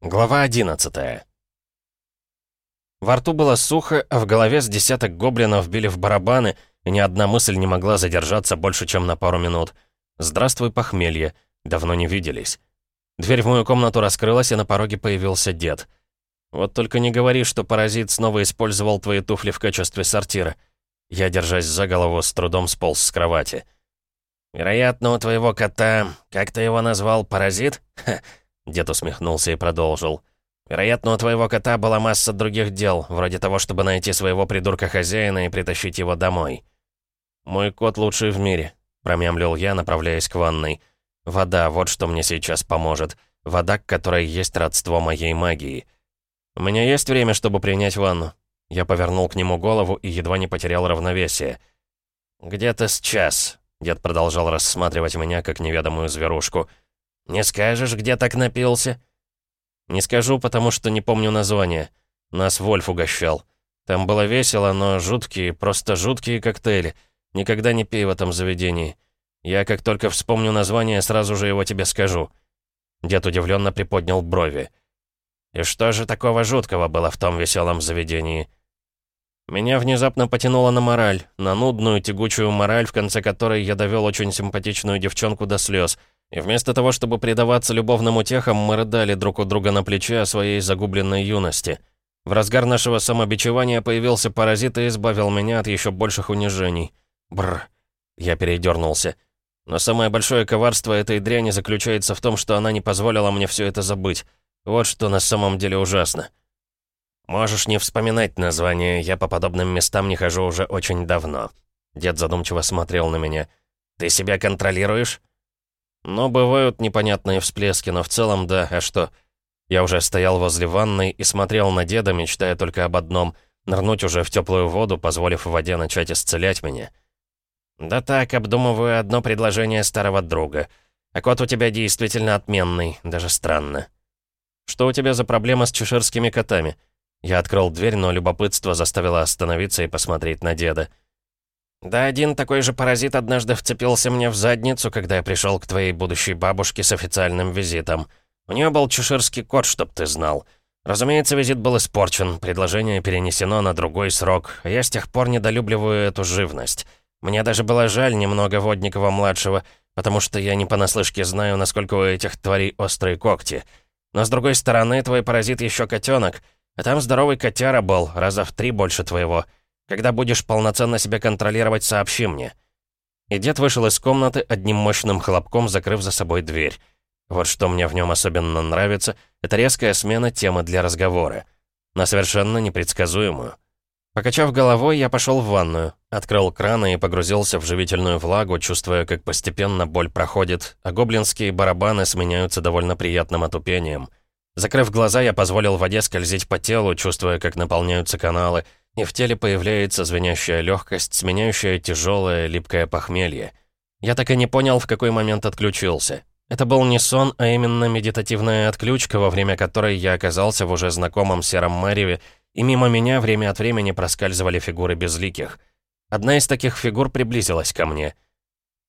Глава 11 Во рту было сухо, а в голове с десяток гоблинов били в барабаны, и ни одна мысль не могла задержаться больше, чем на пару минут. «Здравствуй, похмелье. Давно не виделись». Дверь в мою комнату раскрылась, и на пороге появился дед. «Вот только не говори, что паразит снова использовал твои туфли в качестве сортира». Я, держась за голову, с трудом сполз с кровати. «Вероятно, у твоего кота, как ты его назвал, паразит?» Ха, Дед усмехнулся и продолжил. «Вероятно, у твоего кота была масса других дел, вроде того, чтобы найти своего придурка-хозяина и притащить его домой». «Мой кот лучший в мире», — промямлил я, направляясь к ванной. «Вода, вот что мне сейчас поможет. Вода, к которой есть родство моей магии. У меня есть время, чтобы принять ванну». Я повернул к нему голову и едва не потерял равновесие. «Где-то с час», — дед продолжал рассматривать меня как неведомую зверушку. «Не скажешь, где так напился?» «Не скажу, потому что не помню название. Нас Вольф угощал. Там было весело, но жуткие, просто жуткие коктейли. Никогда не пей в этом заведении. Я как только вспомню название, сразу же его тебе скажу». Дед удивленно приподнял брови. «И что же такого жуткого было в том веселом заведении?» Меня внезапно потянуло на мораль, на нудную, тягучую мораль, в конце которой я довел очень симпатичную девчонку до слез — и вместо того, чтобы предаваться любовным утехам, мы рыдали друг у друга на плече о своей загубленной юности. В разгар нашего самобичевания появился паразит и избавил меня от еще больших унижений. Бррр. Я передернулся. Но самое большое коварство этой дряни заключается в том, что она не позволила мне все это забыть. Вот что на самом деле ужасно. Можешь не вспоминать название, я по подобным местам не хожу уже очень давно. Дед задумчиво смотрел на меня. Ты себя контролируешь? Но бывают непонятные всплески, но в целом да, а что? Я уже стоял возле ванной и смотрел на деда, мечтая только об одном — нырнуть уже в теплую воду, позволив воде начать исцелять меня. «Да так, обдумываю одно предложение старого друга. А кот у тебя действительно отменный, даже странно». «Что у тебя за проблема с чеширскими котами?» Я открыл дверь, но любопытство заставило остановиться и посмотреть на деда. «Да один такой же паразит однажды вцепился мне в задницу, когда я пришел к твоей будущей бабушке с официальным визитом. У нее был чеширский кот, чтоб ты знал. Разумеется, визит был испорчен, предложение перенесено на другой срок, а я с тех пор недолюбливаю эту живность. Мне даже было жаль немного Водникова-младшего, потому что я не понаслышке знаю, насколько у этих тварей острые когти. Но с другой стороны, твой паразит еще котенок, а там здоровый котяра был, раза в три больше твоего». Когда будешь полноценно себя контролировать, сообщи мне». И дед вышел из комнаты одним мощным хлопком, закрыв за собой дверь. Вот что мне в нем особенно нравится, это резкая смена темы для разговора. На совершенно непредсказуемую. Покачав головой, я пошел в ванную, открыл краны и погрузился в живительную влагу, чувствуя, как постепенно боль проходит, а гоблинские барабаны сменяются довольно приятным отупением. Закрыв глаза, я позволил воде скользить по телу, чувствуя, как наполняются каналы, и в теле появляется звенящая легкость, сменяющая тяжелое, липкое похмелье. Я так и не понял, в какой момент отключился. Это был не сон, а именно медитативная отключка, во время которой я оказался в уже знакомом сером мареве, и мимо меня время от времени проскальзывали фигуры безликих. Одна из таких фигур приблизилась ко мне.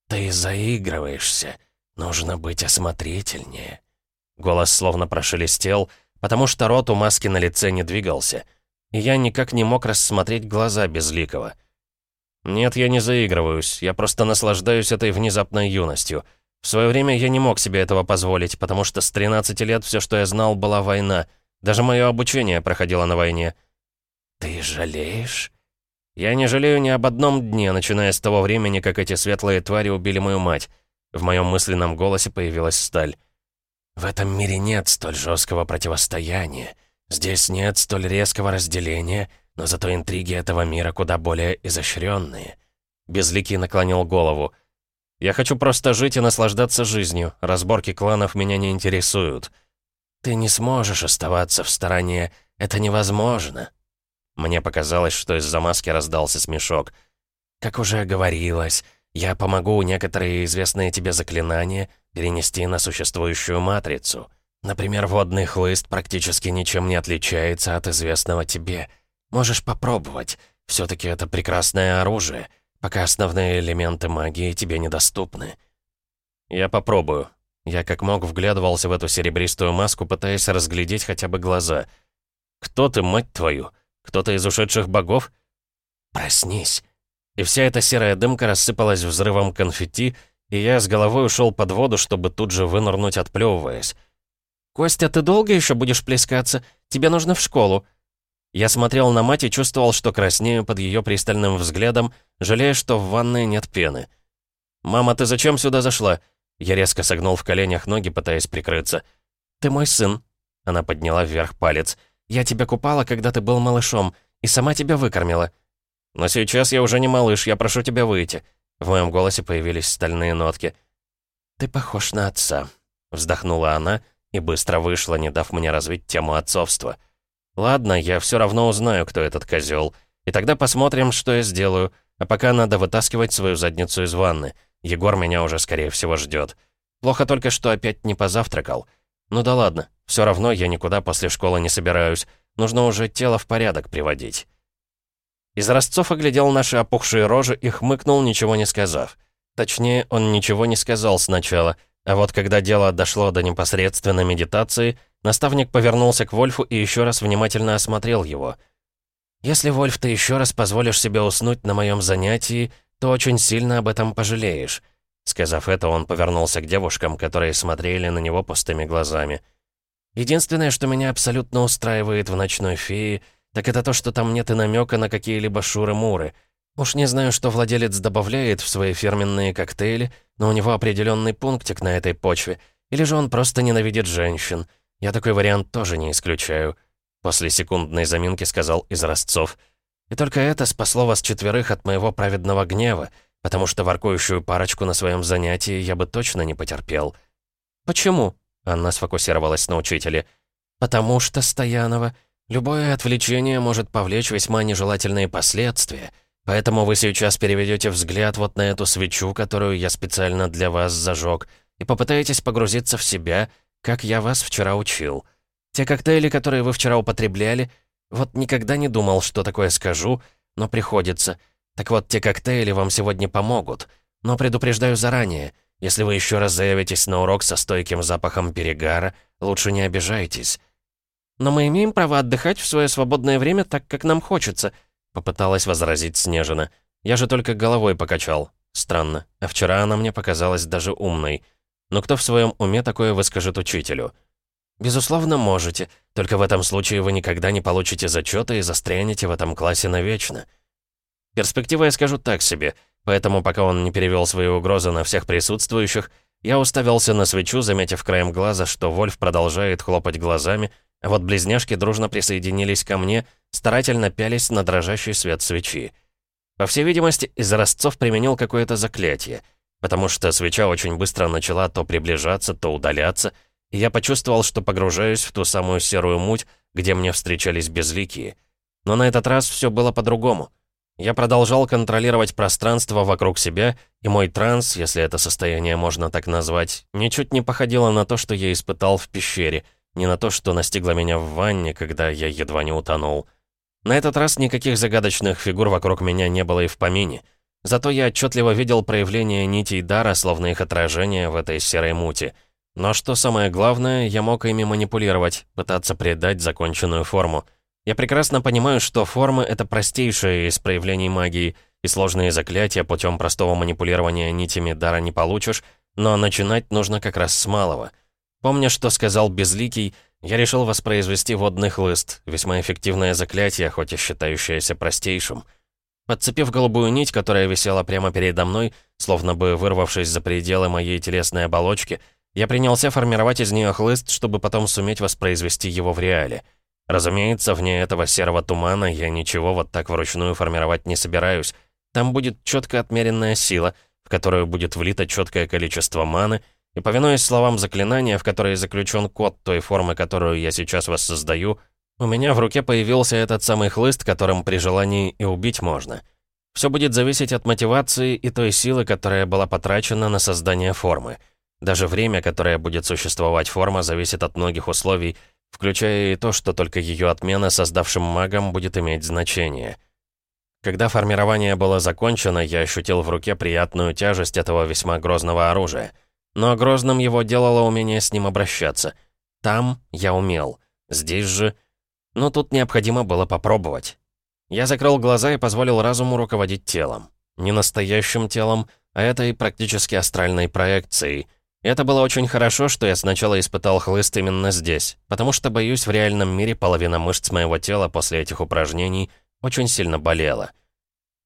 «Ты заигрываешься. Нужно быть осмотрительнее». Голос словно прошелестел, потому что рот у маски на лице не двигался — и я никак не мог рассмотреть глаза Безликого. Нет, я не заигрываюсь, я просто наслаждаюсь этой внезапной юностью. В свое время я не мог себе этого позволить, потому что с 13 лет все, что я знал, была война. Даже мое обучение проходило на войне. «Ты жалеешь?» «Я не жалею ни об одном дне, начиная с того времени, как эти светлые твари убили мою мать». В моем мысленном голосе появилась сталь. «В этом мире нет столь жесткого противостояния. Здесь нет столь резкого разделения, но зато интриги этого мира куда более изощренные. Безликий наклонил голову. «Я хочу просто жить и наслаждаться жизнью. Разборки кланов меня не интересуют». «Ты не сможешь оставаться в стороне. Это невозможно». Мне показалось, что из-за маски раздался смешок. «Как уже говорилось, я помогу некоторые известные тебе заклинания перенести на существующую матрицу». Например, водный хлыст практически ничем не отличается от известного тебе. Можешь попробовать. все таки это прекрасное оружие, пока основные элементы магии тебе недоступны. Я попробую. Я как мог вглядывался в эту серебристую маску, пытаясь разглядеть хотя бы глаза. «Кто ты, мать твою? Кто-то из ушедших богов?» «Проснись!» И вся эта серая дымка рассыпалась взрывом конфетти, и я с головой ушел под воду, чтобы тут же вынырнуть, отплевываясь. «Костя, ты долго еще будешь плескаться? Тебе нужно в школу». Я смотрел на мать и чувствовал, что краснею под ее пристальным взглядом, жалея, что в ванной нет пены. «Мама, ты зачем сюда зашла?» Я резко согнул в коленях ноги, пытаясь прикрыться. «Ты мой сын». Она подняла вверх палец. «Я тебя купала, когда ты был малышом, и сама тебя выкормила». «Но сейчас я уже не малыш, я прошу тебя выйти». В моем голосе появились стальные нотки. «Ты похож на отца», — вздохнула она и быстро вышла, не дав мне развить тему отцовства. «Ладно, я все равно узнаю, кто этот козел, и тогда посмотрим, что я сделаю, а пока надо вытаскивать свою задницу из ванны. Егор меня уже, скорее всего, ждет. Плохо только, что опять не позавтракал. Ну да ладно, все равно я никуда после школы не собираюсь, нужно уже тело в порядок приводить». Из Ростцов оглядел наши опухшие рожи и хмыкнул, ничего не сказав. Точнее, он ничего не сказал сначала, а вот когда дело дошло до непосредственной медитации, наставник повернулся к Вольфу и еще раз внимательно осмотрел его. «Если, Вольф, ты еще раз позволишь себе уснуть на моем занятии, то очень сильно об этом пожалеешь». Сказав это, он повернулся к девушкам, которые смотрели на него пустыми глазами. «Единственное, что меня абсолютно устраивает в «Ночной фее», так это то, что там нет и намека на какие-либо шуры-муры. Уж не знаю, что владелец добавляет в свои фирменные коктейли, но у него определенный пунктик на этой почве. Или же он просто ненавидит женщин. Я такой вариант тоже не исключаю. После секундной заминки сказал из Ростцов. И только это спасло вас четверых от моего праведного гнева, потому что воркующую парочку на своем занятии я бы точно не потерпел. «Почему?» — Анна сфокусировалась на учителе. «Потому что, Стоянова, Любое отвлечение может повлечь весьма нежелательные последствия, поэтому вы сейчас переведете взгляд вот на эту свечу, которую я специально для вас зажег, и попытаетесь погрузиться в себя, как я вас вчера учил. Те коктейли, которые вы вчера употребляли, вот никогда не думал, что такое скажу, но приходится. Так вот, те коктейли вам сегодня помогут, но предупреждаю заранее, если вы еще раз заявитесь на урок со стойким запахом перегара, лучше не обижайтесь. «Но мы имеем право отдыхать в свое свободное время так, как нам хочется», — попыталась возразить Снежина. «Я же только головой покачал. Странно. А вчера она мне показалась даже умной. Но кто в своем уме такое выскажет учителю?» «Безусловно, можете. Только в этом случае вы никогда не получите зачеты и застрянете в этом классе навечно». Перспектива я скажу так себе, поэтому пока он не перевел свои угрозы на всех присутствующих, я уставился на свечу, заметив краем глаза, что Вольф продолжает хлопать глазами, вот близняшки дружно присоединились ко мне, старательно пялись на дрожащий свет свечи. По всей видимости, из применил какое-то заклятие, потому что свеча очень быстро начала то приближаться, то удаляться, и я почувствовал, что погружаюсь в ту самую серую муть, где мне встречались безликие. Но на этот раз все было по-другому. Я продолжал контролировать пространство вокруг себя, и мой транс, если это состояние можно так назвать, ничуть не походило на то, что я испытал в пещере — не на то, что настигло меня в ванне, когда я едва не утонул. На этот раз никаких загадочных фигур вокруг меня не было и в помине. Зато я отчетливо видел проявление нитей дара, словно их отражение в этой серой мути. Но что самое главное, я мог ими манипулировать, пытаться придать законченную форму. Я прекрасно понимаю, что формы — это простейшее из проявлений магии, и сложные заклятия путем простого манипулирования нитями дара не получишь, но начинать нужно как раз с малого — Помня, что сказал Безликий, я решил воспроизвести водный хлыст, весьма эффективное заклятие, хоть и считающееся простейшим. Подцепив голубую нить, которая висела прямо передо мной, словно бы вырвавшись за пределы моей телесной оболочки, я принялся формировать из нее хлыст, чтобы потом суметь воспроизвести его в реале. Разумеется, вне этого серого тумана я ничего вот так вручную формировать не собираюсь. Там будет четко отмеренная сила, в которую будет влито четкое количество маны — и, повинуясь словам заклинания, в которой заключен код той формы, которую я сейчас воссоздаю, у меня в руке появился этот самый хлыст, которым при желании и убить можно. Все будет зависеть от мотивации и той силы, которая была потрачена на создание формы. Даже время, которое будет существовать форма, зависит от многих условий, включая и то, что только ее отмена создавшим магом будет иметь значение. Когда формирование было закончено, я ощутил в руке приятную тяжесть этого весьма грозного оружия — Но грозным его делало умение с ним обращаться. Там я умел. Здесь же... Но тут необходимо было попробовать. Я закрыл глаза и позволил разуму руководить телом. Не настоящим телом, а этой практически астральной проекцией. И это было очень хорошо, что я сначала испытал хлыст именно здесь, потому что, боюсь, в реальном мире половина мышц моего тела после этих упражнений очень сильно болела.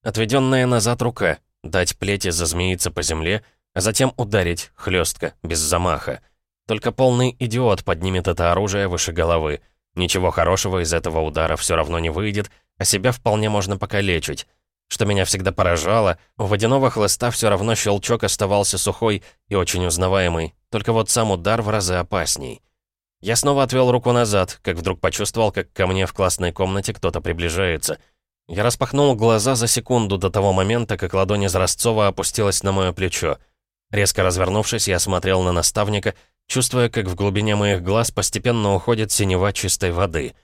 Отведенная назад рука, дать плети зазмеиться по земле, а затем ударить, хлестко, без замаха. Только полный идиот поднимет это оружие выше головы. Ничего хорошего из этого удара все равно не выйдет, а себя вполне можно покалечить. Что меня всегда поражало, у водяного хлыста все равно щелчок оставался сухой и очень узнаваемый, только вот сам удар в разы опасней. Я снова отвел руку назад, как вдруг почувствовал, как ко мне в классной комнате кто-то приближается. Я распахнул глаза за секунду до того момента, как ладонь из Ростцова опустилась на мое плечо. Резко развернувшись, я смотрел на наставника, чувствуя, как в глубине моих глаз постепенно уходит синева чистой воды.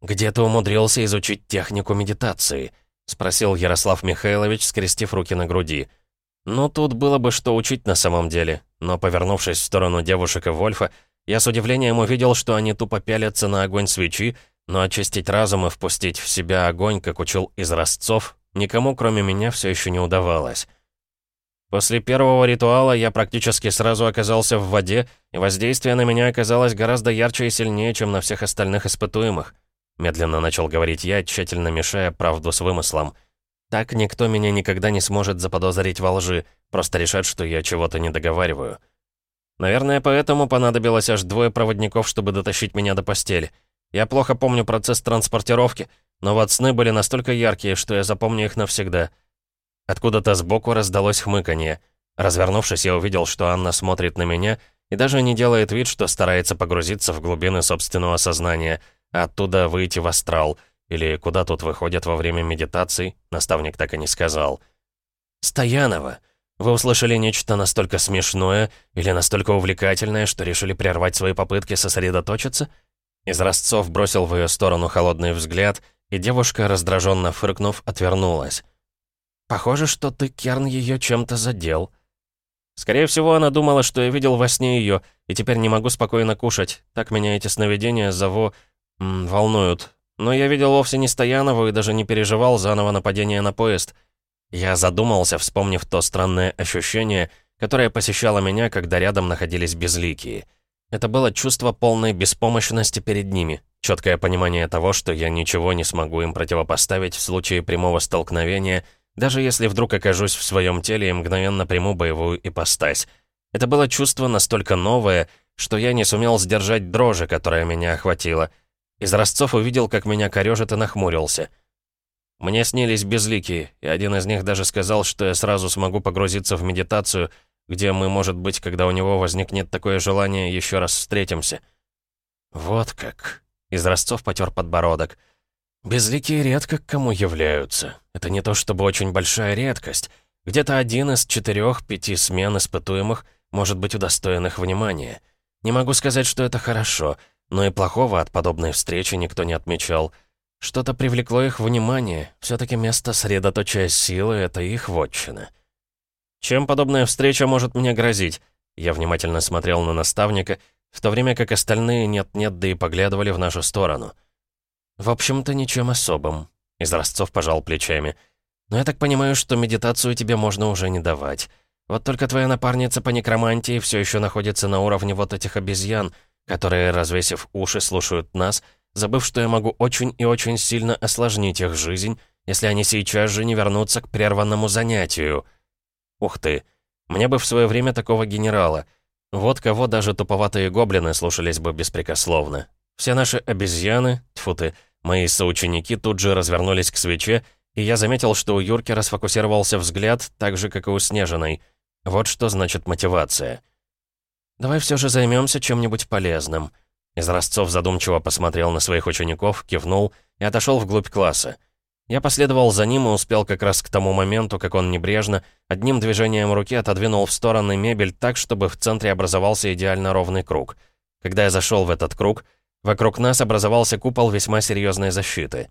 «Где ты умудрился изучить технику медитации?» — спросил Ярослав Михайлович, скрестив руки на груди. «Ну, тут было бы что учить на самом деле», но, повернувшись в сторону девушек и Вольфа, я с удивлением увидел, что они тупо пялятся на огонь свечи, но очистить разум и впустить в себя огонь, как учил из Ростцов, никому, кроме меня, все еще не удавалось. После первого ритуала я практически сразу оказался в воде, и воздействие на меня оказалось гораздо ярче и сильнее, чем на всех остальных испытуемых. Медленно начал говорить я, тщательно мешая правду с вымыслом. Так никто меня никогда не сможет заподозрить во лжи, просто решат, что я чего-то не договариваю. Наверное, поэтому понадобилось аж двое проводников, чтобы дотащить меня до постели. Я плохо помню процесс транспортировки, но вот сны были настолько яркие, что я запомню их навсегда. Откуда-то сбоку раздалось хмыканье. Развернувшись, я увидел, что Анна смотрит на меня и даже не делает вид, что старается погрузиться в глубины собственного сознания, а оттуда выйти в астрал, или куда тут выходят во время медитаций, наставник так и не сказал. «Стоянова!» Вы услышали нечто настолько смешное или настолько увлекательное, что решили прервать свои попытки сосредоточиться?» Из бросил в ее сторону холодный взгляд, и девушка, раздраженно фыркнув, отвернулась. «Похоже, что ты, Керн, ее чем-то задел». Скорее всего, она думала, что я видел во сне ее, и теперь не могу спокойно кушать. Так меня эти сновидения зову... М, волнуют. Но я видел вовсе не Стоянову и даже не переживал заново нападение на поезд — я задумался, вспомнив то странное ощущение, которое посещало меня, когда рядом находились безликие. Это было чувство полной беспомощности перед ними, четкое понимание того, что я ничего не смогу им противопоставить в случае прямого столкновения, даже если вдруг окажусь в своем теле и мгновенно приму боевую ипостась. Это было чувство настолько новое, что я не сумел сдержать дрожи, которая меня охватила. Из Ростцов увидел, как меня корежит и нахмурился — мне снились безликие, и один из них даже сказал, что я сразу смогу погрузиться в медитацию, где мы, может быть, когда у него возникнет такое желание, еще раз встретимся. Вот как. Из Ростцов потер подбородок. Безликие редко к кому являются. Это не то чтобы очень большая редкость. Где-то один из четырех-пяти смен испытуемых может быть удостоенных внимания. Не могу сказать, что это хорошо, но и плохого от подобной встречи никто не отмечал — что-то привлекло их внимание. Все-таки место средоточия силы — это их вотчина. Чем подобная встреча может мне грозить? Я внимательно смотрел на наставника, в то время как остальные нет-нет, да и поглядывали в нашу сторону. В общем-то, ничем особым. Из Ростцов пожал плечами. Но я так понимаю, что медитацию тебе можно уже не давать. Вот только твоя напарница по некромантии все еще находится на уровне вот этих обезьян, которые, развесив уши, слушают нас — забыв, что я могу очень и очень сильно осложнить их жизнь, если они сейчас же не вернутся к прерванному занятию. Ух ты, мне бы в свое время такого генерала. Вот кого даже туповатые гоблины слушались бы беспрекословно. Все наши обезьяны, тьфу ты, мои соученики тут же развернулись к свече, и я заметил, что у Юрки расфокусировался взгляд, так же, как и у Снежиной. Вот что значит мотивация. «Давай все же займемся чем-нибудь полезным», из Ростцов задумчиво посмотрел на своих учеников, кивнул и отошел вглубь класса. Я последовал за ним и успел как раз к тому моменту, как он небрежно, одним движением руки отодвинул в стороны мебель так, чтобы в центре образовался идеально ровный круг. Когда я зашел в этот круг, вокруг нас образовался купол весьма серьезной защиты.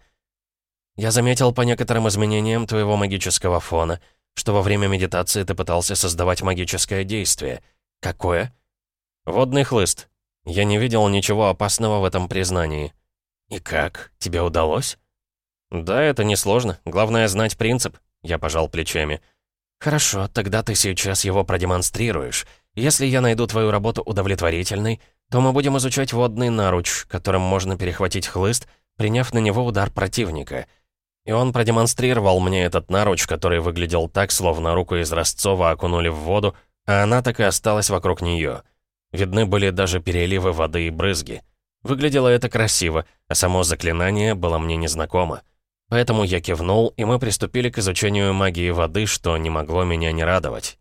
Я заметил по некоторым изменениям твоего магического фона, что во время медитации ты пытался создавать магическое действие. «Какое?» «Водный хлыст. Я не видел ничего опасного в этом признании». «И как? Тебе удалось?» «Да, это несложно. Главное знать принцип», — я пожал плечами. «Хорошо, тогда ты сейчас его продемонстрируешь. Если я найду твою работу удовлетворительной, то мы будем изучать водный наруч, которым можно перехватить хлыст, приняв на него удар противника». И он продемонстрировал мне этот наруч, который выглядел так, словно руку из Ростцова окунули в воду, а она так и осталась вокруг нее. Видны были даже переливы воды и брызги. Выглядело это красиво, а само заклинание было мне незнакомо. Поэтому я кивнул, и мы приступили к изучению магии воды, что не могло меня не радовать.